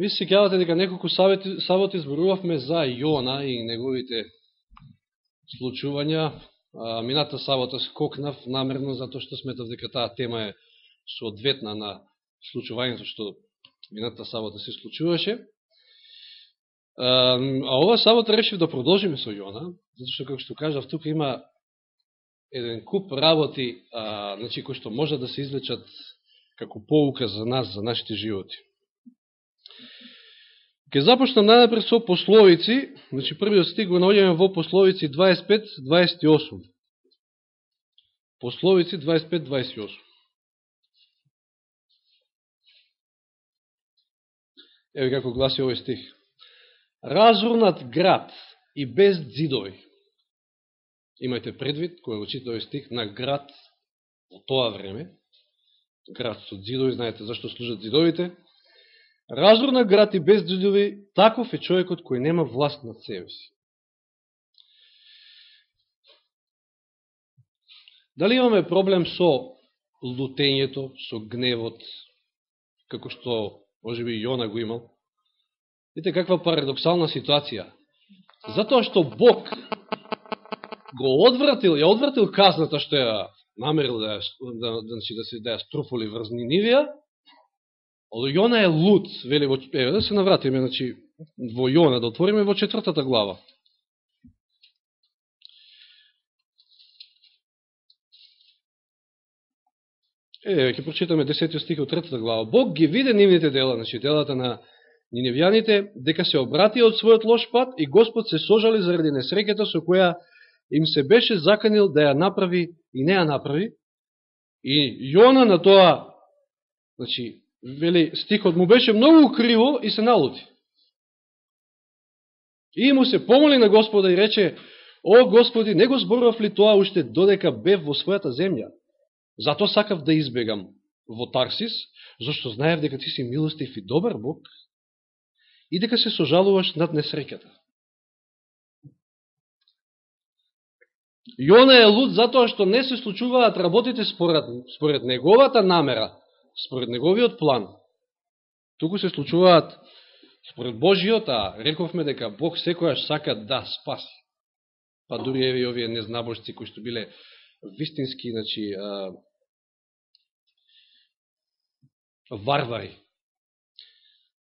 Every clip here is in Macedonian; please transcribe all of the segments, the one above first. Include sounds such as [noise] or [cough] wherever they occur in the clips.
Ви се сеќавате дека неколку саботи, саботи зборувавме за Јона и неговите случувања. А, мината сабота скокнав намерно, затоа што сметав дека таа тема е соодветна на случувањето што мината сабота се случуваше. А, а ова сабота решив да продолжиме со Јона, затоа што, како што кажав, тука има еден куп работи, а, значи, кои што може да се извлечат како поука за нас, за нашите животи. Ке започнам најнапред со пословици, значи првиот стиг го наоѓаме во пословици 25-28. Пословици 25-28. Еве како гласи овој стих. Разрунат град и без дзидови. Имајте предвид, кој го чита овој стих, на град во тоа време, град со дзидови, знаете зашто служат дзидовите, Разурна град и без дзидови, таков е човекот кој нема власт над себе си. Дали имаме проблем со лутењето, со гневот, како што може би Јона го имал? Видите каква парадоксална ситуација. Затоа што Бог го одвратил, ја одвратил казната што ја намерил да, да, да, да, се да ја струфоли врз Нинивија, Јона е луд, вели во е, да се навратиме, значи, во Јона, да отвориме во четвртата глава. Е, ќе прочитаме 10 стих од третата глава. Бог ги виде нивните дела, значи делата на ниневјаните, дека се обрати од својот лош пат и Господ се сожали заради несреќата со која им се беше заканил да ја направи и не ја направи. И Јона на тоа, значи, вели, стихот му беше многу криво и се налути. И му се помоли на Господа и рече, О, Господи, не го зборував ли тоа уште додека бев во својата земја? Зато сакав да избегам во Тарсис, зашто знаев дека ти си милостив и добар Бог и дека се сожалуваш над несреката. Јона е луд затоа што не се случуваат работите според, според неговата намера, според неговиот план. Туку се случуваат според Божиот, а рековме дека Бог секојаш сака да спаси. Па дури еве овие незнабожци кои што биле вистински, значи, а, варвари.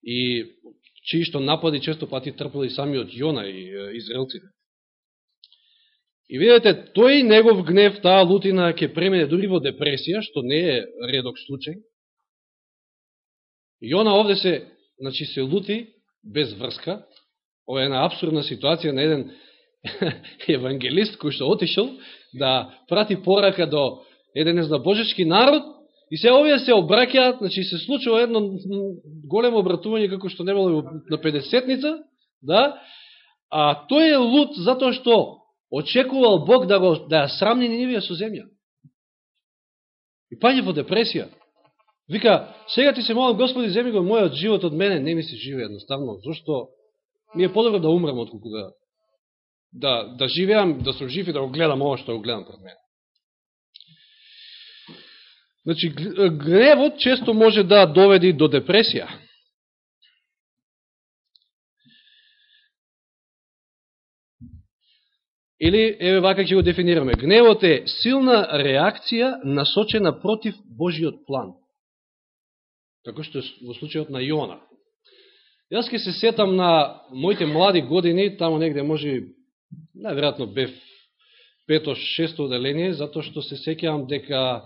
И чии што напади често пати трпели самиот Јона и израелците. И видите, тој негов гнев, таа лутина ќе премине дури во депресија, што не е редок случај и она овде се, значи, се лути без врска. Ова е една абсурдна ситуација на еден [laughs] евангелист кој што отишел да прати порака до еден незнабожечки народ и се овие се обраќаат, значи се случува едно големо обратување како што не било на 50-ница, да, а тој е лут затоа што очекувал Бог да го да ја срамни Нинивија со земја. И паѓа во депресија. Вика, сега ти се молам, Господи, земи го мојот живот од мене, не ми се живе едноставно, зашто ми е подобро да умрам отколку да, да, да живеам, да сум жив и да го гледам ова што го гледам пред мене. Значи, гневот често може да доведи до депресија. Или, еве вака ќе го дефинираме. Гневот е силна реакција насочена против Божиот план како што во случајот на Јона. Јас ке се сетам на моите млади години, тамо негде може, најверојатно бев пето, шесто оделение, затоа што се сеќавам дека,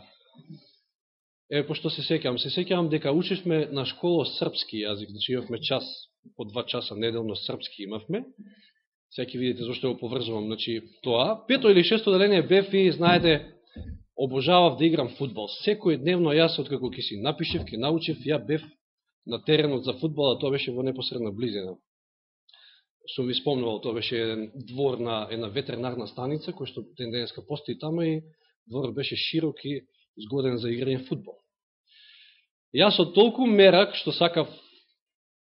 е, пошто се сеќавам, се сеќавам дека учевме на школа српски јазик, значи имавме час, по два часа неделно српски имавме, сега ќе видите зашто го поврзувам, значи тоа. Пето или шесто оделение бев и, знаете, обожавав да играм футбол. Секој дневно јас, откако ќе си напишев, ќе научев, ја бев на теренот за футбол, а тоа беше во непосредна близина. Сум ви спомнувал, тоа беше еден двор на една ветеринарна станица, кој што ден денеска постои тама и двор беше широк и згоден за играње футбол. Јас од толку мерак, што сакав,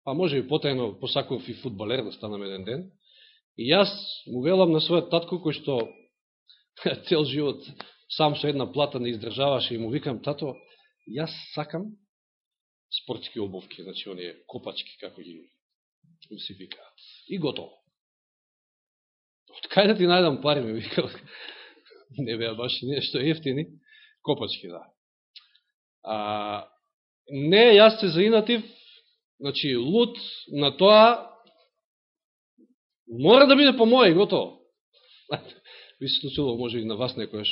а може и потајно посакував и футболер да станам еден ден, и јас му велам на својот татко, кој што [laughs] цел живот сам со една плата не издржаваше и му викам, тато, јас сакам спортски обувки, значи оние копачки, како ги се викаат. И готово. Од кај да ти најдам пари, ме викал. [laughs] Не беа баш нешто ефтини. Копачки, да. А, не, јас се заинатив, значи, лут на тоа, мора да биде по моје, готово. Ви се случило, може и на вас некојаш,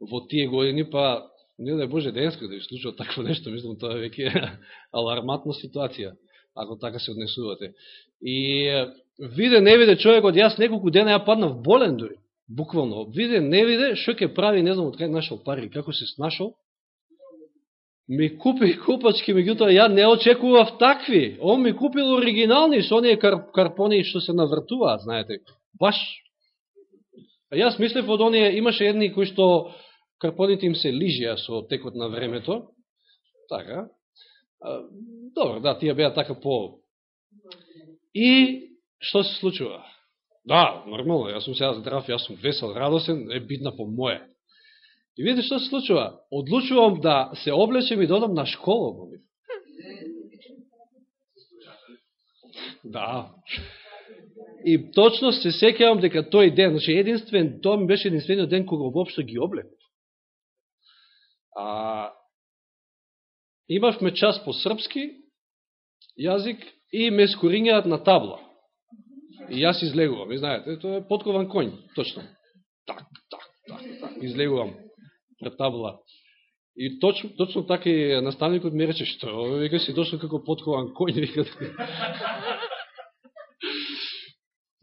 во тие години, па не да е Боже денска да ви случува такво нешто, мислам, тоа е [laughs] веќе аларматна ситуација, ако така се однесувате. И виде, не виде човекот, јас неколку дена ја паднав болен дори, буквално. Виде, не виде, што ќе прави, не знам од кај нашол пари, како се снашол, ми купи купачки, меѓутоа ја не очекував такви. Он ми купил оригинални со оние кар, карпони што се навртуваат, знаете. Баш. А јас мислев од оние, имаше едни кои што карпоните им се лижија со текот на времето. Така. Добро, да, тие беа така по... И што се случува? Да, нормално, јас сум сега здрав, јас сум весел, радосен, е битна по моје. И видите што се случува? Одлучувам да се облечем и да додам на школа, моми. Да. И точно се секјавам дека тој ден, значи единствен, тоа ми беше единствениот ден кога воопшто ги облек. А, имавме час по српски јазик и ме скоринјаат на табла. И јас излегувам, и знаете, тоа е подкован конј, точно. Так, так, так, так, излегувам пред табла. И точно, точно така и наставникот ми рече, што, вика си дошол како подкован конј, [laughs] вика.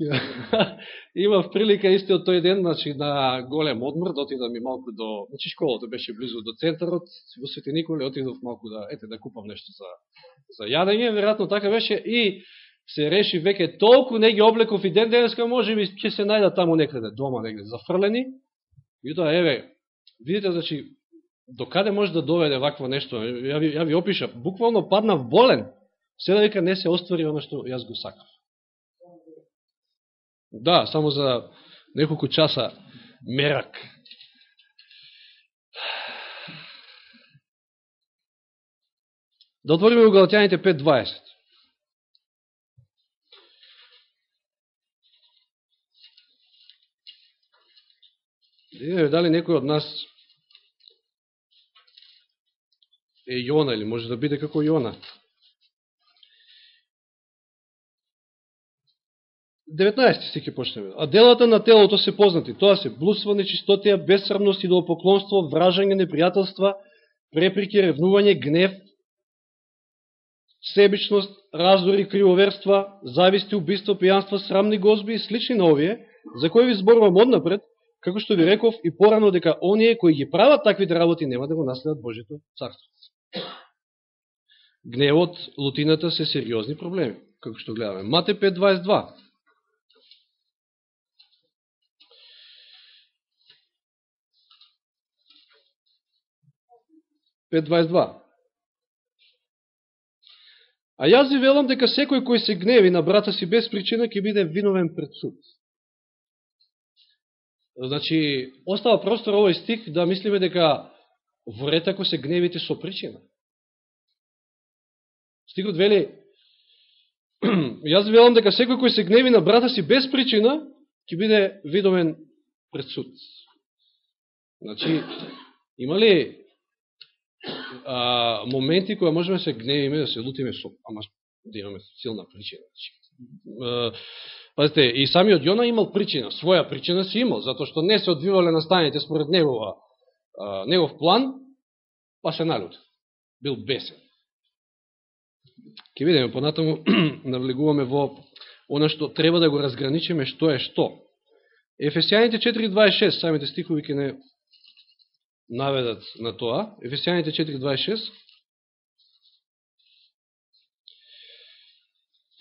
[laughs] Имав прилика истиот тој ден, значи, на голем одмор, да отидам и малку до... Значи, школата беше близу до центарот, во Свети Николе, отидов малку да, ете, да купам нешто за, за јадење, веројатно така беше, и се реши веќе толку не ги облеков и ден денеска, може би ќе се најда таму некаде, дома некаде, зафрлени. И тоа, еве, видите, значи, до каде може да доведе вакво нешто? Ја ви, ја ви опиша, буквално паднав болен, се да вика не се оствари оно што јас го сакав. Да, само за неколку часа мерак. Да отвориме у Галатјаните 5.20. Да видиме дали некој од нас е Јона или може да биде како Јона. 19 стих ќе почнеме. А делата на телото се познати. Тоа се блудство, нечистотија, безсрамност, идолопоклонство, вражање, непријателства, преприки, ревнување, гнев, себичност, раздори, кривоверства, зависти, убиство, пијанства, срамни гозби и слични на овие, за кои ви зборувам однапред, како што ви реков и порано дека оние кои ги прават таквите работи нема да го наследат Божјето царство. Гневот, лутината се сериозни проблеми, како што гледаме. Мате 5.22 5.22. А јас ви велам дека секој кој се гневи на брата си без причина ќе биде виновен пред суд. Значи, остава простор овој стих да мислиме дека ворете ако се гневите со причина. Стихот вели, [clears throat] јас велам дека секој кој се гневи на брата си без причина ќе биде виновен пред суд. Значи, има ли а, моменти кои можеме да се гневиме, да се лутиме со, ама да имаме силна причина. Значи, пазите, и самиот Јона имал причина, своја причина си имал, затоа што не се одвивале настаните според негова, а, негов план, па се налют. Бил бесен. Ке видиме, понатаму [clears throat] навлегуваме во оно што треба да го разграничиме што е што. Ефесијаните 4.26, самите стихови ке не наведат на тоа. Ефесијаните 4.26.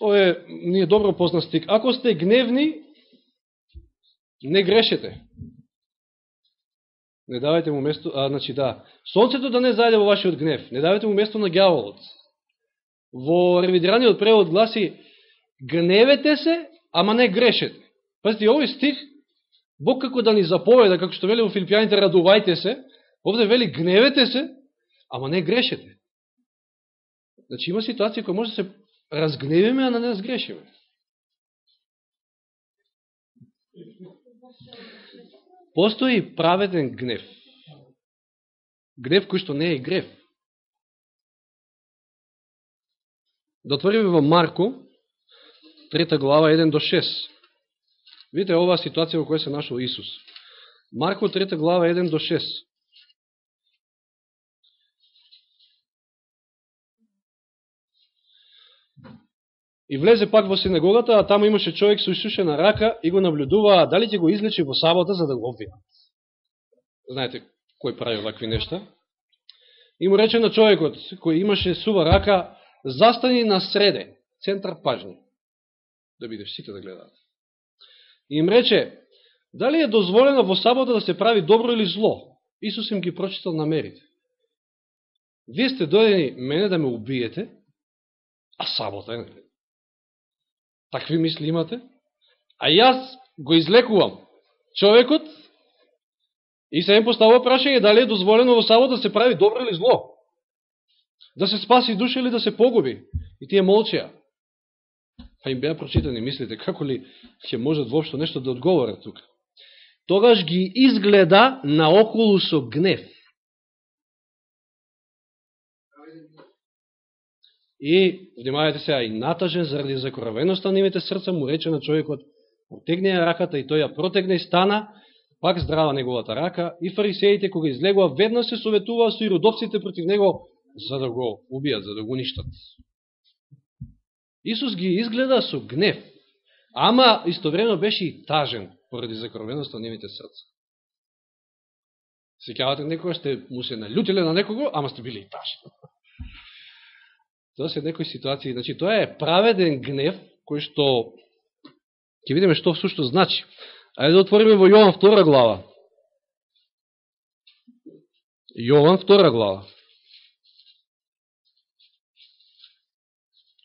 Ова е добро познат стик. Ако сте гневни, не грешете. Не давајте му место, а, значи да, сонцето да не зајде во вашиот гнев, не давајте му место на гјаволот. Во ревидираниот превод гласи, гневете се, ама не грешете. Пазите, овој стих, Бог како да ни заповеда, како што вели во Филипијаните, радувајте се, Овде вели гневете се, ама не грешете. Значи има ситуација која може да се разгневиме, а не да сгрешиме. Постои праведен гнев. Гнев кој што не е грев. Да отвориме во Марко, трета глава, 1 до 6. Видите оваа ситуација во која се нашол Исус. Марко, трета глава, 1 до 6. И влезе пак во синагогата, а таму имаше човек со исушена рака и го наблюдуваа дали ќе го излечи во сабота за да го обвиат. Знаете кој прави вакви нешта? И му рече на човекот кој имаше сува рака, застани на среде, центар пажни, да бидеш сите да гледаат. И им рече, дали е дозволено во сабота да се прави добро или зло? Исус им ги прочитал намерите. Вие сте дојдени мене да ме убиете, а сабота е Такви мисли имате? А јас го излекувам човекот и се им поставува прашање дали е дозволено во сабот да се прави добро или зло. Да се спаси душа или да се погуби. И тие молчеа. Па им беа прочитани, мислите, како ли ќе можат воопшто нешто да одговорат тука. Тогаш ги изгледа наоколу со гнев. И, внимавајте се, и натажен заради закоравеността на имите срца, му рече на човекот, протегне ја раката и тој ја протегне и стана, пак здрава неговата рака, и фарисеите, кога излегува, веднаш се советува со и против него, за да го убијат, за да го уништат. Исус ги изгледа со гнев, ама истовремено беше и тажен, поради закровеността на нивите срца. Секјавате некога сте му се налютиле на некого, ама сте били и тажен. Тоа се некои ситуации. Значи, тоа е праведен гнев, кој што ќе видиме што всушто значи. Ајде да отвориме во Јован втора глава. Јован втора глава.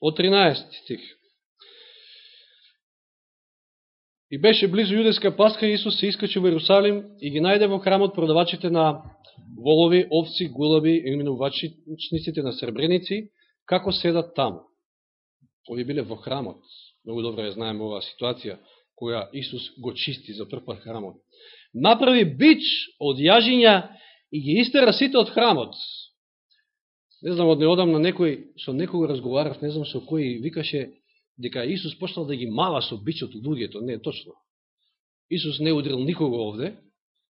Од 13 стих. И беше близо јудеска пасха, Исус се искачи во Иерусалим и ги најде во храмот продавачите на волови, овци, гулаби, именувачниците на сребреници, како седат таму. Овие биле во храмот. Многу добро ја знаеме оваа ситуација, која Исус го чисти за прв храмот. Направи бич од јажиња и ги истера сите од храмот. Не знам, од неодам на некој, со некој разговарав, не знам со кој викаше дека Исус почнал да ги мала со бичот од луѓето. Не, точно. Исус не удрил никого овде.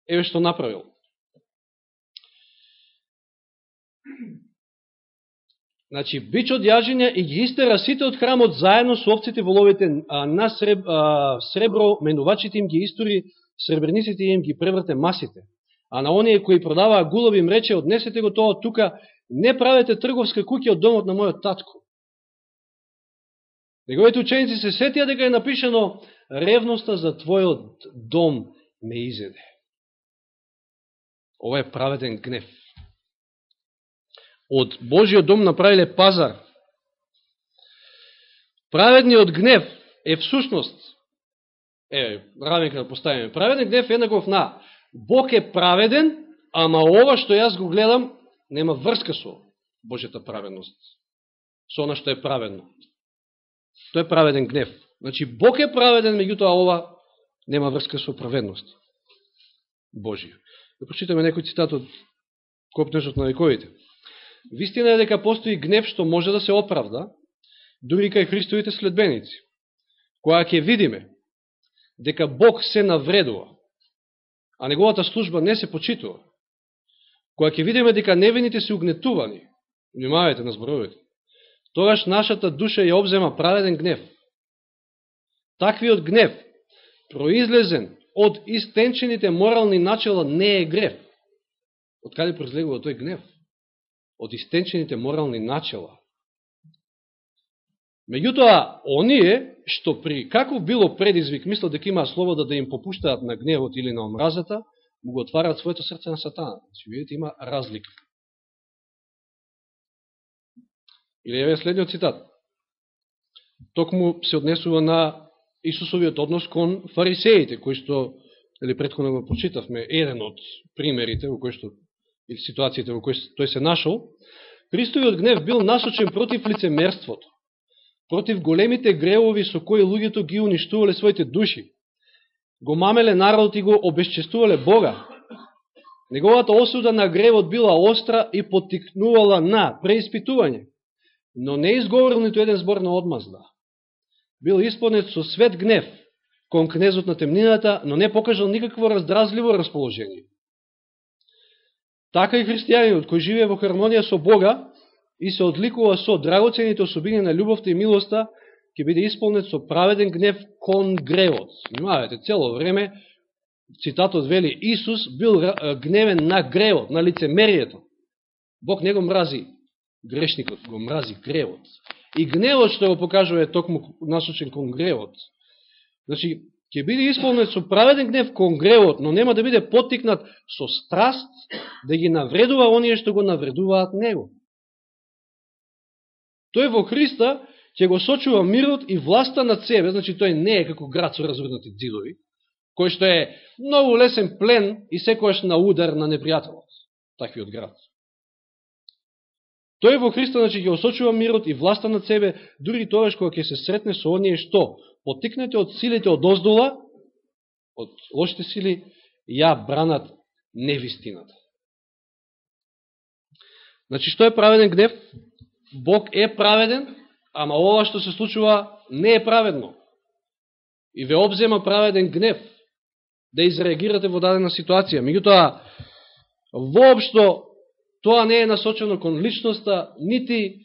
Еве што направил. Значи, бич од јажиња и ги истера сите од храмот заедно со овците воловите на среб, а, сребро, менувачите им ги истори, сребрениците им ги преврте масите. А на оние кои продаваа гулови им рече, однесете го тоа тука, не правете трговска куќа од домот на мојот татко. Неговите ученици се сетија дека е напишено ревноста за твојот дом ме изеде. Ова е праведен гнев од Божиот дом направиле пазар. Праведниот гнев е всушност, е, равенка да поставиме, праведен гнев е еднаков на Бог е праведен, ама ова што јас го гледам нема врска со Божјата праведност, со она што е праведно. Тоа е праведен гнев. Значи, Бог е праведен, меѓутоа ова нема врска со праведност. Божија. Да прочитаме некој цитат од Копнежот на вековите. Вистина е дека постои гнев што може да се оправда, дури кај Христовите следбеници. Која ќе видиме дека Бог се навредува, а неговата служба не се почитува. Која ќе видиме дека невините се угнетувани, внимавајте на зборовите, тогаш нашата душа ја обзема праведен гнев. Таквиот гнев, произлезен од истенчените морални начала, не е грев. Од каде произлегува тој гнев? Од истенчените морални начела. Меѓутоа, оние, што при како било предизвик, мислат дека имаат слобода да им попуштаат на гневот или на омразата, му го отварат своето срце на сатана. Значи, видите, има разлика. Или еве следниот цитат. Токму се однесува на Исусовиот однос кон фарисеите, кои што, или предходно го почитавме, еден од примерите во кој што или ситуацијите во кој тој се нашол, Христовиот гнев бил насочен против лицемерството, против големите гревови со кои луѓето ги уништувале своите души, го мамеле народот и го обесчестувале Бога. Неговата осуда на гревот била остра и потикнувала на преиспитување, но не изговорил нито еден збор на одмазда. Бил исполнет со свет гнев кон кнезот на темнината, но не покажал никакво раздразливо расположение. Така и христијанинот кој живее во хармонија со Бога и се одликува со драгоцените особини на љубовта и милоста, ќе биде исполнет со праведен гнев кон гревот. Внимавајте, цело време цитатот вели Исус бил гневен на гревот, на лицемерието. Бог не го мрази грешникот, го мрази гревот. И гневот што го покажува е токму насочен кон гревот. Значи, ќе биде исполнет со праведен гнев кон гревот, но нема да биде потикнат со страст да ги навредува оние што го навредуваат него. Тој во Христа ќе го сочува мирот и власта над себе, значи тој не е како град со разврнати дзидови, кој што е многу лесен плен и секојаш на удар на непријателот, таквиот град. Тој во Христа значи ќе осочува мирот и власта над себе, дури тогаш кога ќе се сретне со оние што, потикнете од силите од оздула, од лошите сили, ја бранат невистината. Значи, што е праведен гнев? Бог е праведен, ама ова што се случува не е праведно. И ве обзема праведен гнев да изреагирате во дадена ситуација. Меѓутоа, воопшто тоа не е насочено кон личноста, нити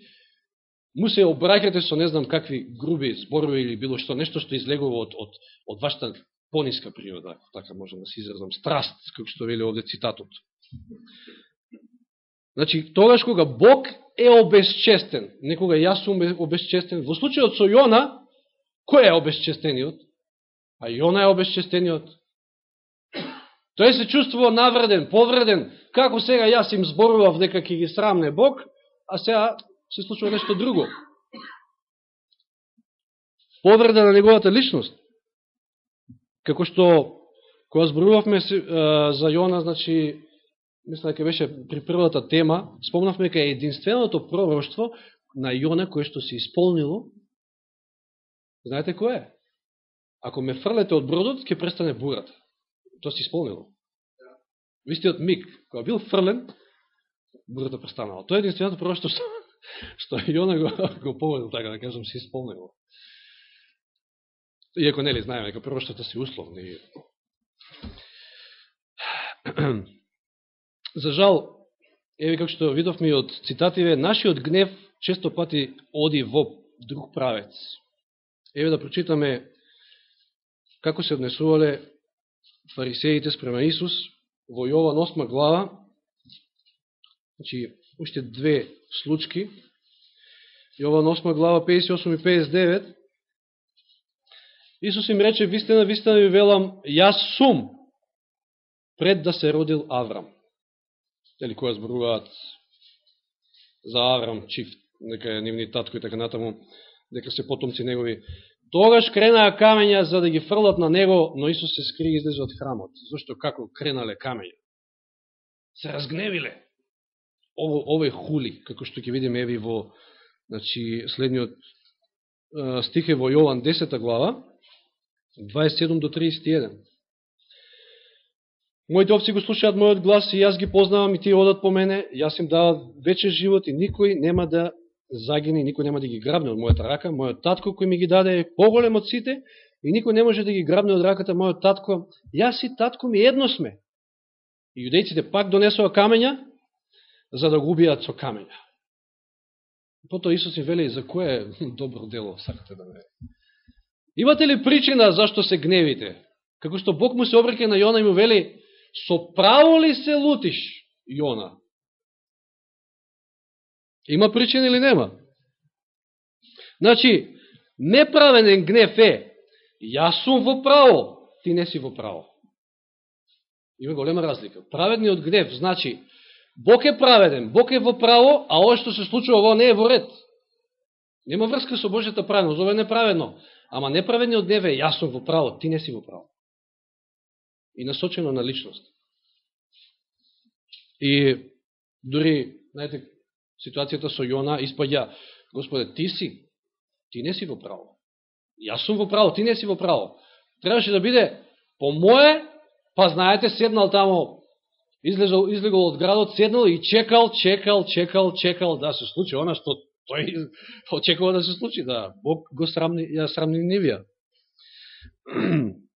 му се обраќате со не знам какви груби зборови или било што, нешто што излегува од, од, од вашата пониска природа, така можам да се изразам, страст, како што вели овде цитатот. Значи, тогаш кога Бог е обесчестен, некога јас сум обесчестен, во случајот со Јона, кој е обесчестениот? А Јона е обесчестениот. Тој се чувствува навреден, повреден, како сега јас им зборував дека ќе ги срамне Бог, а сега се случува нешто друго. Повреда на неговата личност. Како што, кога зборувавме за Јона, значи, мисля дека беше при првата тема, спомнавме дека единственото пророќство на Јона кое што се исполнило, знаете кој е? Ако ме фрлете од бродот, ќе престане бурата. Тоа се исполнило. В истиот миг, кога бил фрлен, бурата престанала. Тоа е единственото пророќство што, и она го, [laughs] го поведил, така да кажам, се исполнило. Иако нели знаеме дека пророќствата се условни. [clears throat] За жал, еве како што видовме од цитативе, нашиот гнев често пати оди во друг правец. Еве да прочитаме како се однесувале фарисеите спрема Исус во Јован 8 глава, значи, уште две случки, Јован 8 глава 58 и 59, Исус им рече, вистина, вистина ви велам, јас сум пред да се родил Аврам или која зборуваат за Аврам, чифт, нека е нивни татко и така натаму, дека се потомци негови. Тогаш кренаа камења за да ги фрлат на него, но Исус се скри и излезе од храмот. Зошто како кренале камења? Се разгневиле. Ово, ово хули, како што ќе видиме еви во значи, следниот стих е во Јован 10 глава, 27 до 31. Моите овци го слушаат мојот глас и јас ги познавам и тие одат по мене, јас им дават вече живот и никој нема да загине, никој нема да ги грабне од мојата рака. Мојот татко кој ми ги даде е поголем од сите и никој не може да ги грабне од раката мојот татко. Јас и татко ми едно сме. И јудејците пак донесува камења за да го убијат со камења. Потоа Исус им вели за кое [laughs] добро дело сакате да ме. Имате ли причина зашто се гневите? Како што Бог му се обреке на Јона и му вели со право ли се лутиш, Јона? Има причина или нема? Значи, неправенен гнев е, јас сум во право, ти не си во право. Има голема разлика. Праведниот гнев, значи, Бог е праведен, Бог е во право, а ово што се случува ово не е во ред. Нема врска со Божјата праведност, ово е неправедно. Ама неправедниот гнев е, јас сум во право, ти не си во право и насочено на личност. И дури, знаете, ситуацијата со Јона испаѓа, Господе, ти си, ти не си во право. Јас сум во право, ти не си во право. Требаше да биде по мое, па знаете, седнал тамо, излезал, излегал од градот, седнал и чекал, чекал, чекал, чекал да се случи она што тој [laughs] очекува да се случи, да Бог го срамни, ја срамни Нивија. [clears throat]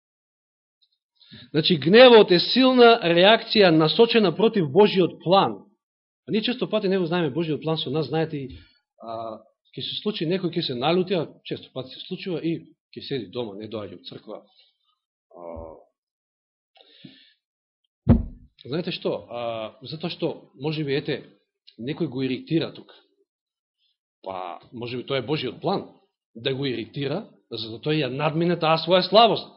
Значи, гневот е силна реакција насочена против Божиот план. А ние често пати не го знаеме Божиот план со нас, знаете, и, а, ќе се случи некој ќе се налути, а често пати се случува и ќе седи дома, не доаѓа од црква. А, знаете што? А, затоа што, може би, ете, некој го иритира тука. Па, може би, тоа е Божиот план, да го иритира, за да тој ја надмине таа своја слабост.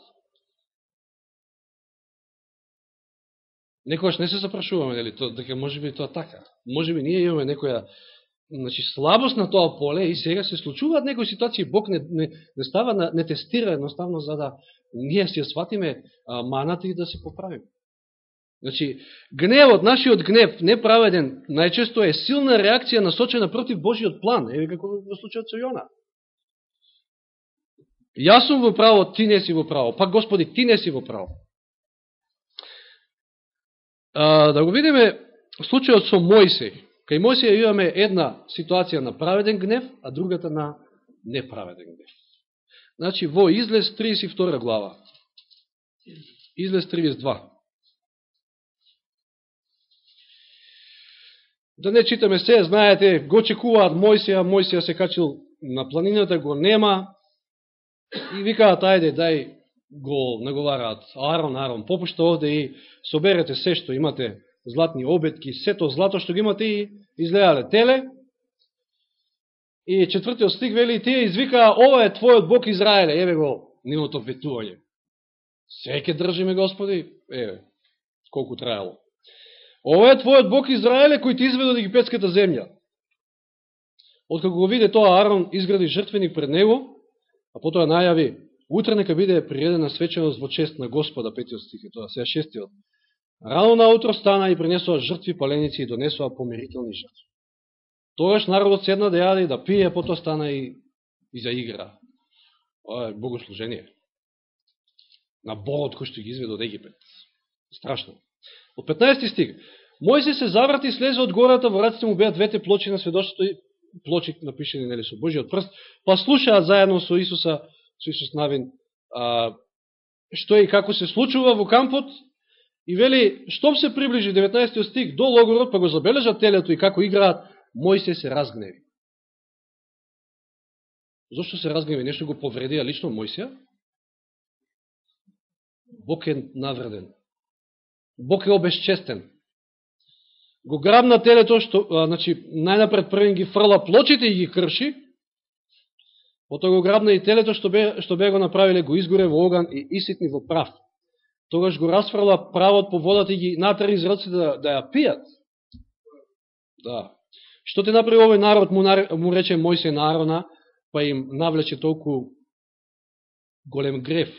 Некојаш не се запрашуваме, дали то, дека може би тоа така. Може би ние имаме некоја значи, слабост на тоа поле и сега се случуваат некои ситуации, Бог не, не, не става, не тестира едноставно за да ние си ја сватиме маната и да се поправиме. Значи, гневот, нашиот гнев, неправеден, најчесто е силна реакција насочена против Божиот план, еве како во случајот со Јона. Јас сум во право, ти не си во право. па Господи, ти не си во право. А, да го видиме случајот со Мојсей. Кај Мојсеј имаме една ситуација на праведен гнев, а другата на неправеден гнев. Значи, во Излез 32 глава. Излез 32. Да не читаме се, знаете, го чекуваат Мојсија, Мојсија се качил на планината, го нема, и викаат, ајде, дај го наговараат Арон, Арон, попушта овде и соберете се што имате, златни обетки, сето злато што ги имате и излеале теле. И четвртиот стих вели, и тие извикаа, ова е твојот Бог Израеле, еве го, нивото ветување. Се ке држиме, Господи, еве, колку трајало. Ова е твојот Бог Израеле кој ти изведе од египетската земја. Откако го виде тоа, Арон изгради жртвеник пред него, а потоа најави, утре нека биде приредена свеченост во чест на Господа, петиот стих е тоа, сега шестиот. Рано наутро стана и принесува жртви паленици и донесува помирителни жртви. Тогаш народот седна да јаде и да пие, потоа стана и, и да заигра. Ова е богослужение. На Богот кој што ги изведе од Египет. Страшно. Од 15 стиг. Мојсе се заврати и слезе од гората, во раците му беа двете плочи на сведоштото и плочи напишени нели со Божиот прст, па слушаат заедно со Исуса, со Исус Навин, а, што и како се случува во кампот, и вели, штом се приближи 19 стиг до логорот, па го забележа телето и како играат, Мојсе се разгневи. Зошто се разгневи? Нешто го повредија лично Мојсија? Бог е навреден. Бог е обезчестен. Го грабна телето, што, а, значи, најнапред првен ги фрла плочите и ги крши, потоа го грабна и телето што бе, што бе го направиле, го изгоре во оган и иситни во прав. Тогаш го расфрла правот по водата и ги натари из ръците да, да ја пијат. Да. Што те направи овој народ, му, му рече Мојсе на Арона, па им навлече толку голем греф.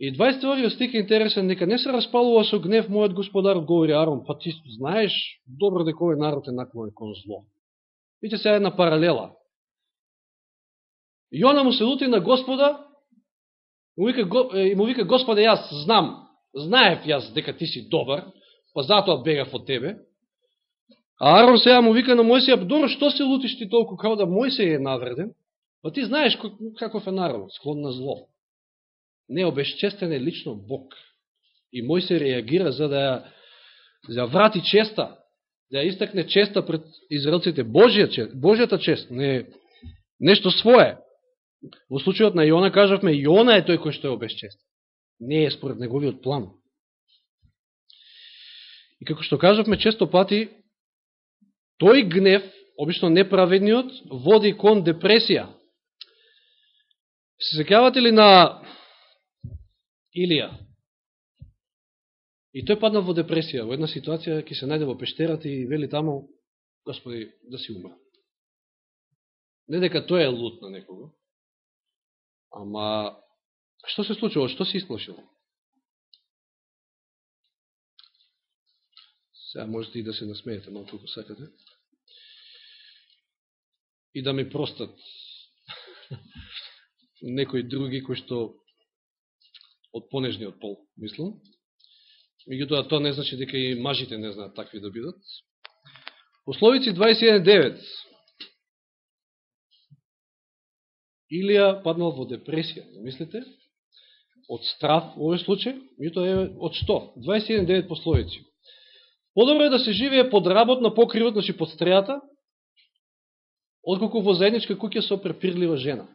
И 22 стих е интересен, нека не се распалува со гнев мојот господар, говори Арон, па ти знаеш добро дека овој народ е наклонен кон зло. Видите сега една паралела. Јона му се лути на Господа, му вика, и му вика, Господе, јас знам, знаев јас дека ти си добар, па затоа бегав од тебе. А Арон сега му вика на Мојсија, добро, што се лутиш ти толку, као да Мојсија е навреден, па ти знаеш каков е народ, склон на зло не обезчестен е лично Бог. И мој се реагира за да ја, за да врати честа, да ја истакне честа пред израелците. Божија чест, Божјата чест, не нешто свое. Во случајот на Јона кажавме, Јона е тој кој што е обезчестен. Не е според неговиот план. И како што кажавме често пати, тој гнев, обично неправедниот, води кон депресија. Се секјавате ли на Илија. И тој падна во депресија, во една ситуација ќе се најде во пештерата и вели таму, Господи, да си умра. Не дека тој е лут на некого, ама што се случило, што се исплашило? Сега можете и да се насмеете малку ако сакате. И да ми простат [laughs] некои други кои што од понежниот пол, мислам. Меѓутоа, тоа не значи дека и мажите не знаат такви да бидат. Пословици 21.9. Илија паднал во депресија, мислите? Од страв, во овој случај, меѓутоа е од што? 21.9 пословици. Подобро е да се живее под работ на покривот, значи под стрејата, отколку во заедничка куќа со препирлива жена.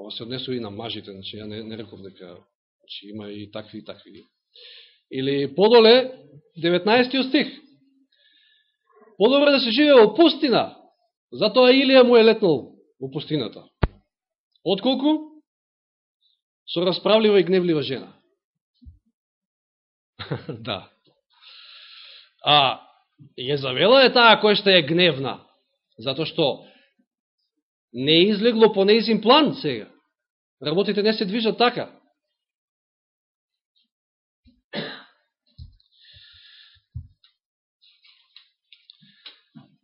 Ова се однесува и на мажите, значи ја не, не реков дека значи, има и такви и такви. Или подоле, 19 стих. Подобре е да се живее во пустина, затоа Илија му е летнал во пустината. Отколку? Со расправлива и гневлива жена. [laughs] да. А Језавела е таа која што е гневна, затоа што не е излегло по неизин план сега. Работите не се движат така.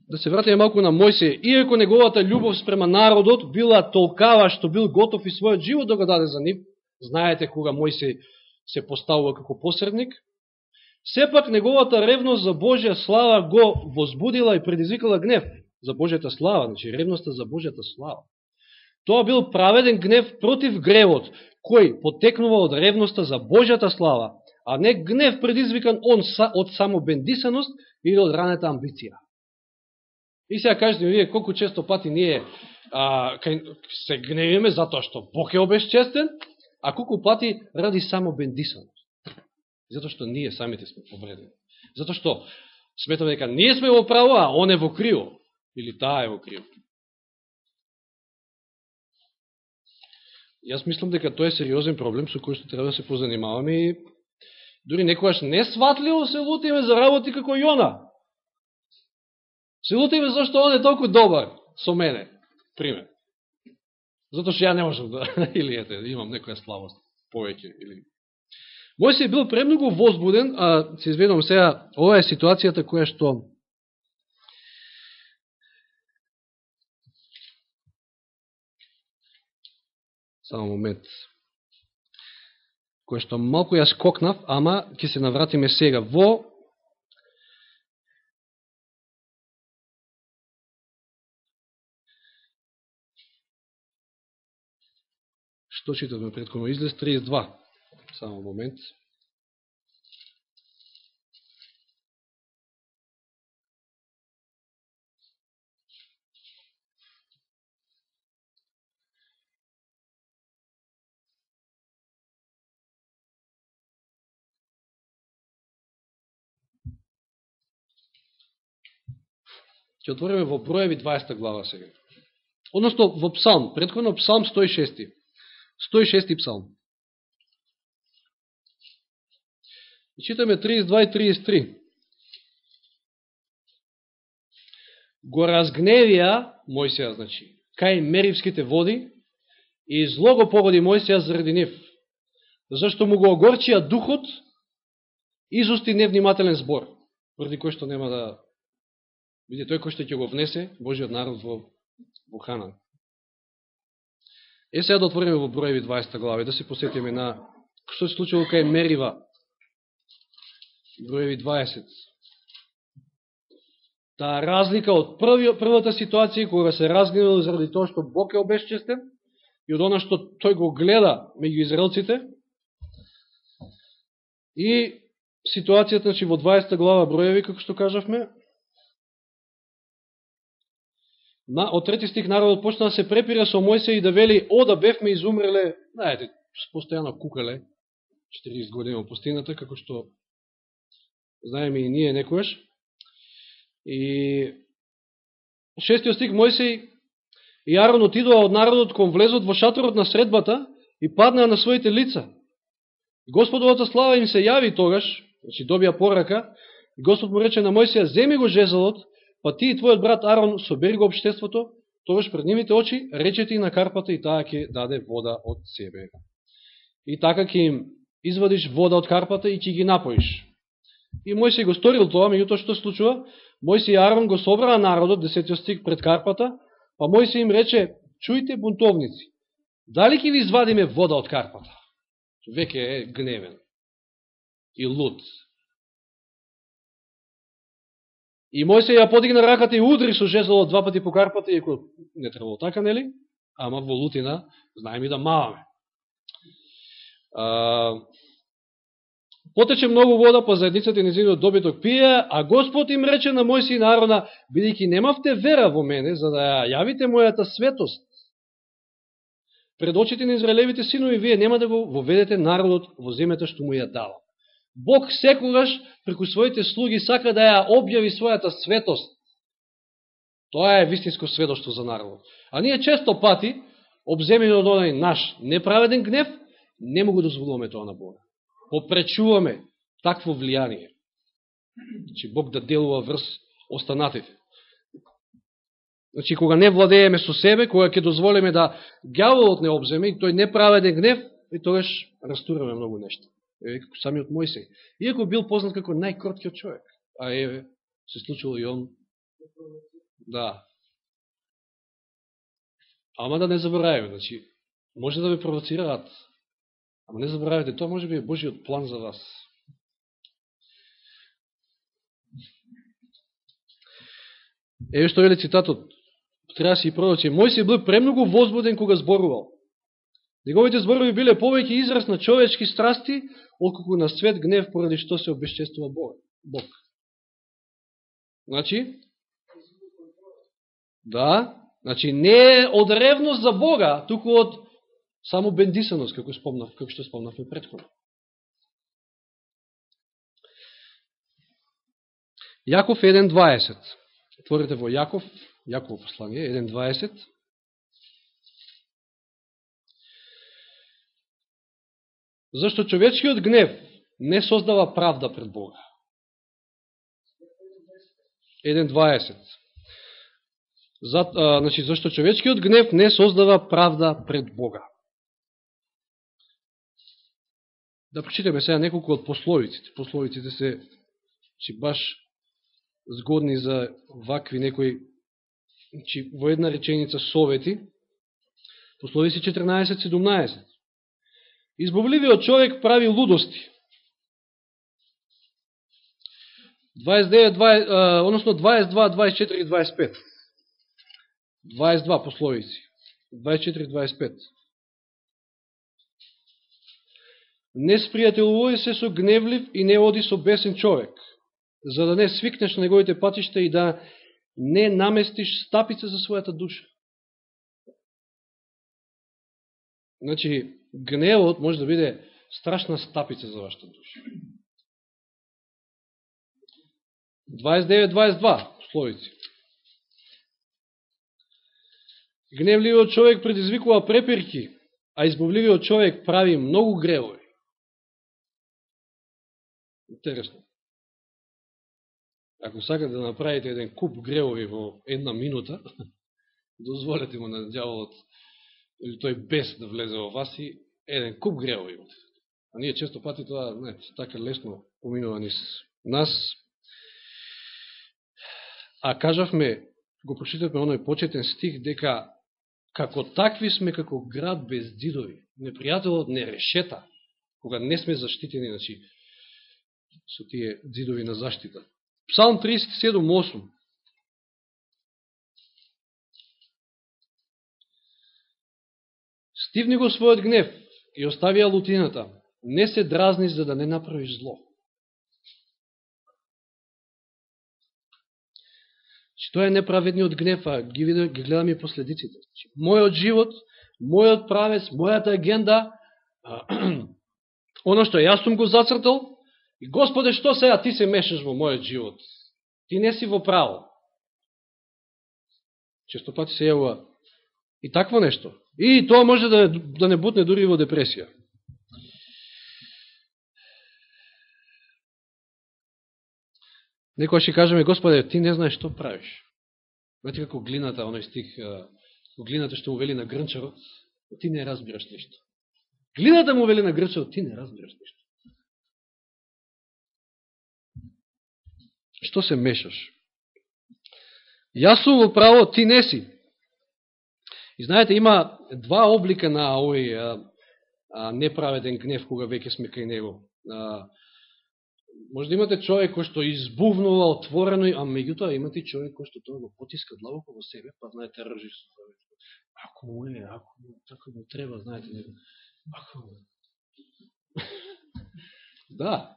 Да се вратиме малку на Мојсија. Иако неговата љубов спрема народот била толкава што бил готов и својот живот да го даде за нив, знаете кога Мојсија се поставува како посредник, Сепак неговата ревност за Божја слава го возбудила и предизвикала гнев за Божјата слава, значи ревноста за Божјата слава. Тоа бил праведен гнев против гревот, кој потекнува од ревноста за Божјата слава, а не гнев предизвикан он од само бендисаност или од ранета амбиција. И сега кажете ми, вие колку често пати ние а, се гневиме затоа што Бог е обесчестен, а колку пати ради само бендисаност. Затоа што ние самите сме повредени. Затоа што сметаме дека ние сме во право, а он е во криво. Или да, таа е во крив. Јас мислам дека тоа е сериозен проблем со кој што треба да се позанимаваме и дури некојаш не сватливо се лутиме за работи како Јона. Се лутиме зашто он е толку добар со мене, пример. Затоа што ја не можам да, [laughs] или ете, имам некоја слабост повеќе, или Мој се бил премногу возбуден, а се изведам сега, ова е ситуацијата која што Само момент. Која што малку ја скокнав, ама ќе се навратиме сега во што читавме предходно излез 32. Само момент. Ќе отвориме во Броеви 20 глава сега. Односно во Псалм, предходно Псалм 106. 106 Псалм. И читаме 32 и 33. Го разгневија Мојсија, значи, кај Меривските води и зло го погоди Мојсија заради нив. Зашто му го огорчија духот, изусти невнимателен збор, поради кој што нема да биде тој кој што ќе го внесе Божиот народ во, во Ханан. Е сега да отвориме во Броеви 20 глави, да се посетиме на што се случило кај Мерива броеви 20. Таа разлика од први, првата ситуација, кога се разгневил заради тоа што Бог е обесчестен, и од она што тој го гледа меѓу израелците, и ситуацијата, значи, во 20 глава броеви, како што кажавме, на, од трети стих народот почна да се препира со Мојсе и да вели, о, да бевме изумреле, знаете, постојано кукале, 40 години во пустината, како што знаеме и ние некојаш. И шестиот стих Мојсей и Арон отидоа од народот кон влезот во шаторот на средбата и паднаа на своите лица. Господовата слава им се јави тогаш, значи добија порака, и Господ му рече на Мојсија, земи го жезалот, па ти и твојот брат Арон собери го обштеството, тогаш пред нивите очи речете и на карпата и таа ќе даде вода од себе. И така ќе им извадиш вода од карпата и ќе ги напоиш. И Мојсей го сторил тоа, меѓуто што случува? Мојсей и Арон го собраа народот, 10 стик пред Карпата, па Мојсей им рече, чујте бунтовници, дали ќе ви извадиме вода од Карпата? Веќе е гневен и луд. И Мојсе ја подигна раката и удри со жезлот два пати по Карпата, иако не требало така, нели? Ама во лутина знаеме да маваме. Потече многу вода па заедницата и незиниот добиток пија, а Господ им рече на мој и Нарона, бидејќи немавте вера во мене, за да ја јавите мојата светост, пред очите на Израелевите синови, вие нема да го воведете народот во земјата што му ја дава. Бог секогаш преку своите слуги сака да ја објави својата светост. Тоа е вистинско сведоштво за народот. А ние често пати, обземени од онај наш неправеден гнев, не могу да дозволуваме тоа на Бога попречуваме такво влијание. Значи, Бог да делува врз останатите. Значи, кога не владееме со себе, кога ќе дозволиме да гјаволот не обземе, и тој неправеден гнев, и тогаш растураме многу нешто. Еве, како самиот Мојсей. Иако бил познат како најкроткиот човек, а еве, се случило и он. Да. Ама да не забораваме, значи, може да ве провоцираат Ама не забравяйте, тоа може би е Божиот план за вас. Еве што е цитатот, треба да си пророче. Мојсија бил премногу возбуден кога зборувал. Неговите зборови биле повеќе израз на човечки страсти, околку на свет гнев поради што се обесчествува Бог. Бог. Значи, да, значи не е од ревност за Бога, туку од Само бендисаност, како, спомнав, како што спомнавме предходно. Јаков 1.20. Творите во Јаков, Јаково послание, 1.20. Зашто човечкиот гнев не создава правда пред Бога. 1.20. За, а, значи, зашто човечкиот гнев не создава правда пред Бога. Да прочитаме сега неколку од пословиците. Пословиците се че баш згодни за вакви некои чи во една реченица совети. Пословици 14.17 Избавливиот човек прави лудости. 29, 20, односно 22, 24 и 25. 22 пословици. 24 и 25. Не спријателувај се со гневлив и не оди со бесен човек, за да не свикнеш на неговите патишта и да не наместиш стапица за својата душа. Значи, гневот може да биде страшна стапица за вашата душа. 29-22, словици. Гневливиот човек предизвикува препирки, а избавливиот човек прави многу гревови. Интересно. Ако сакате да направите еден куп гревови во една минута, [laughs] дозволете му на дјаволот, или тој без да влезе во вас и еден куп гревови. А ние често пати тоа, не, така лесно поминува низ нас. А кажавме, го прочитавме оној почетен стих, дека како такви сме како град без дидови, Непријателот не решета, кога не сме заштитени, значи, со тие дидови на заштита. Псалм 37.8 Стивни го својот гнев и оставија лутината. Не се дразни за да не направиш зло. Че тоа е неправедниот гнев, а ги, ги гледаме и последиците. Значи, мојот живот, мојот правец, мојата агенда, [clears throat] оно што јас сум го зацртал, И Господе, што сега ти се мешаш во мојот живот? Ти не си во право. Често пати се јава и такво нешто. И тоа може да, да не бутне дури во депресија. Некоја ќе кажеме, Господе, ти не знаеш што правиш. Знаете како глината, оној стих, глината што му вели на грнчарот, ти не разбираш ништо. Глината му вели на грнчарот, ти не разбираш ништо. Што се мешаш? Јас сум во право, ти не си. И знаете, има два облика на овој неправеден гнев кога веќе сме кај него. А, може да имате човек кој што избувнува отворено, а меѓутоа имате човек кој што тоа го потиска длабоко во себе, па знаете, ржи со Ако му е, ако му, така му треба, знаете, ако му. [laughs] да.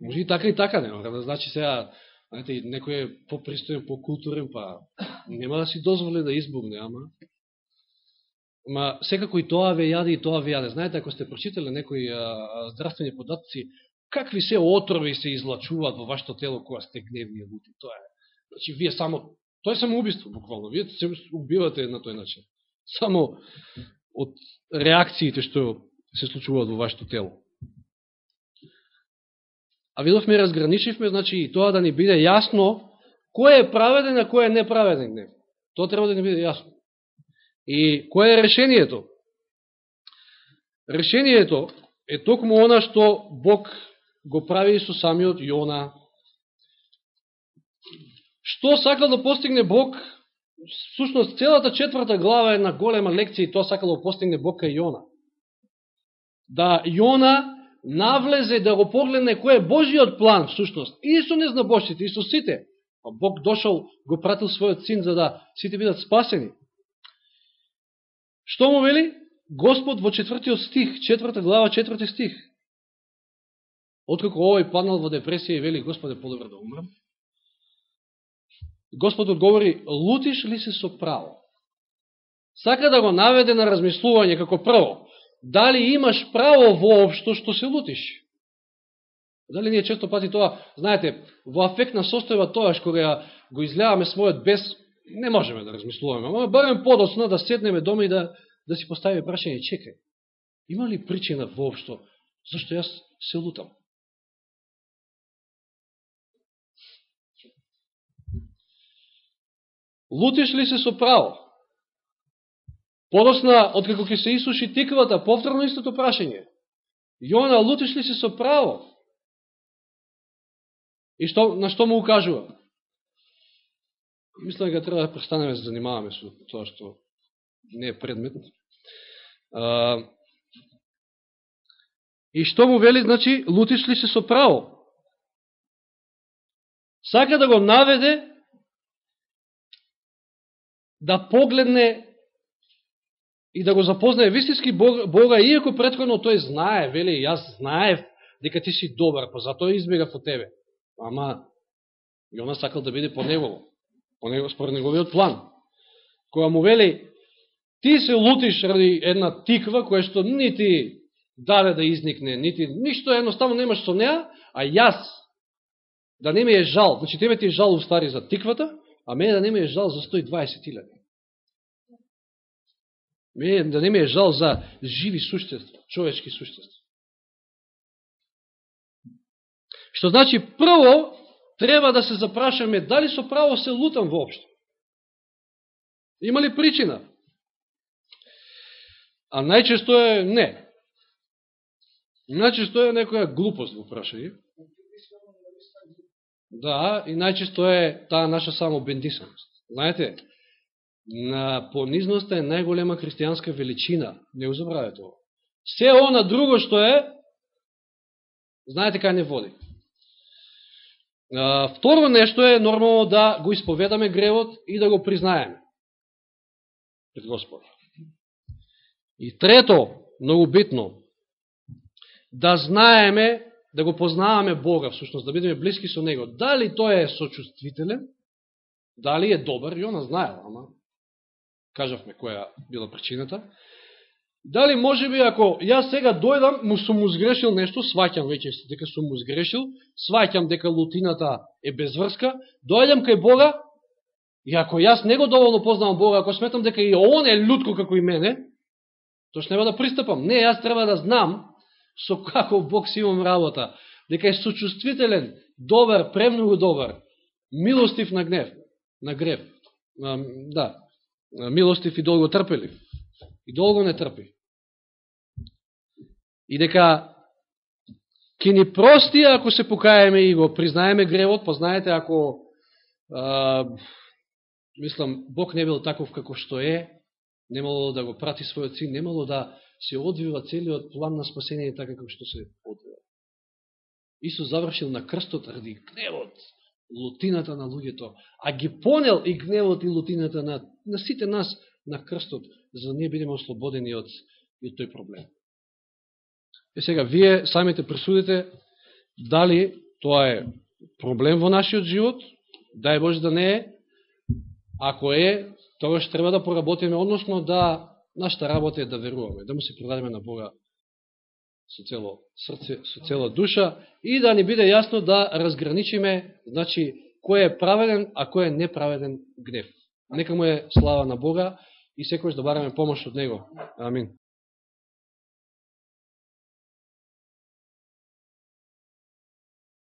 Може и така и така, не, да значи сега, знаете, некој е попристоен, покултурен, па нема да си дозволи да избугне, ама Ма секако и тоа ве јаде и тоа ве јаде. Знаете, ако сте прочитали некои а, здравствени податци, какви се отрови се излачуваат во вашето тело кога сте гневни и лути. Тоа е. Значи, вие само, тоа е само убиство, буквално. Вие се убивате на тој начин. Само од реакциите што се случуваат во вашето тело. А видовме, разграничивме, значи, и тоа да ни биде јасно кој е праведен, а кој е неправеден гнев. Тоа треба да ни биде јасно. И кое е решението? Решението е токму она што Бог го прави со самиот Јона. Што сакал да постигне Бог? Сушност, целата четврта глава е на голема лекција и тоа сакал да постигне Бог кај Јона. Да Јона навлезе да го погледне кој е Божиот план, всушност, и со незнабожците, и со сите. А Бог дошол, го пратил својот син за да сите бидат спасени. Што му вели? Господ во четвртиот стих, четврта глава, четврти стих. Откако овој паднал во депресија и вели, Господе, подобро да умрам. Господ одговори, лутиш ли се со право? Сака да го наведе на размислување како прво. Дали имаш право воопшто што се лутиш? Дали ние често пати тоа, знаете, во афектна состојба тоа, кога го изляваме својот бес, не можеме да размислуваме, ама барем подоцна да седнеме дома и да, да си поставиме прашање, чекај, има ли причина воопшто зашто јас се лутам? Лутиш ли се со право? Подосна, откако ќе се исуши тиквата, повторно истото прашање. Јона, лутиш ли се со право? И што, на што му укажува? Мислам дека треба да престанеме да занимаваме со тоа што не е предмет. А, и што му вели, значи, лутиш ли се со право? Сака да го наведе да погледне и да го запознае вистински Бога, иако предходно тој знае, вели, јас знаев дека ти си добар, па затоа избегав од тебе. Ама, Јона сакал да биде по негово по него, според неговиот план. Кога му вели, ти се лутиш ради една тиква, која што нити даде да изникне, нити, ништо едноставно немаш со неа, а јас, да не ми е жал, значи тебе ти е жал стари за тиквата, а мене да не ми е жал за 120.000. Ме да не ме е жал за живи суштества, човечки суштества. Што значи, прво, треба да се запрашаме дали со право се лутам воопшто. Има ли причина? А најчесто е не. Најчесто е некоја глупост во прашање. Да, и најчесто е таа наша само бендисаност. Знаете, на понизноста е најголема христијанска величина. Не узабраве ово. Се она друго што е, знаете кај не води. Второ нешто е нормално да го исповедаме гревот и да го признаеме пред Господ. И трето, многу битно, да знаеме, да го познаваме Бога, всушност, да бидеме близки со Него. Дали тој е сочувствителен, дали е добар, и она знае, ама кажавме која била причината, Дали може би ако јас сега дојдам, му сум му сгрешил нешто, сваќам веќе дека сум му сгрешил, сваќам дека лутината е безврска, дојдам кај Бога, и ако јас него доволно познавам Бога, ако сметам дека и он е лутко како и мене, тош нема да пристапам. Не, јас треба да знам со како Бог си имам работа, дека е сочувствителен, добар, премногу добар, милостив на гнев, на грев, да, милостив и долго трпелив и долго не трпи. И дека ќе ни прости ако се покаеме и го признаеме гревот, па знаете ако а, мислам Бог не бил таков како што е, немало да го прати својот син, немало да се одвива целиот план на спасение така како што се одвива. Исус завршил на крстот ради гневот, лутината на луѓето, а ги понел и гневот и лутината на, на сите нас на крстот, за да ние бидеме ослободени од, од тој проблем. Е сега, вие самите пресудите дали тоа е проблем во нашиот живот, дај Боже да не е, ако е, тогаш треба да поработиме, односно да нашата работа е да веруваме, да му се продадеме на Бога со цело срце, со цела душа и да ни биде јасно да разграничиме, значи, кој е праведен, а кој е неправеден гнев. Нека му е слава на Бога и секојаш да бараме помош од Него. Амин.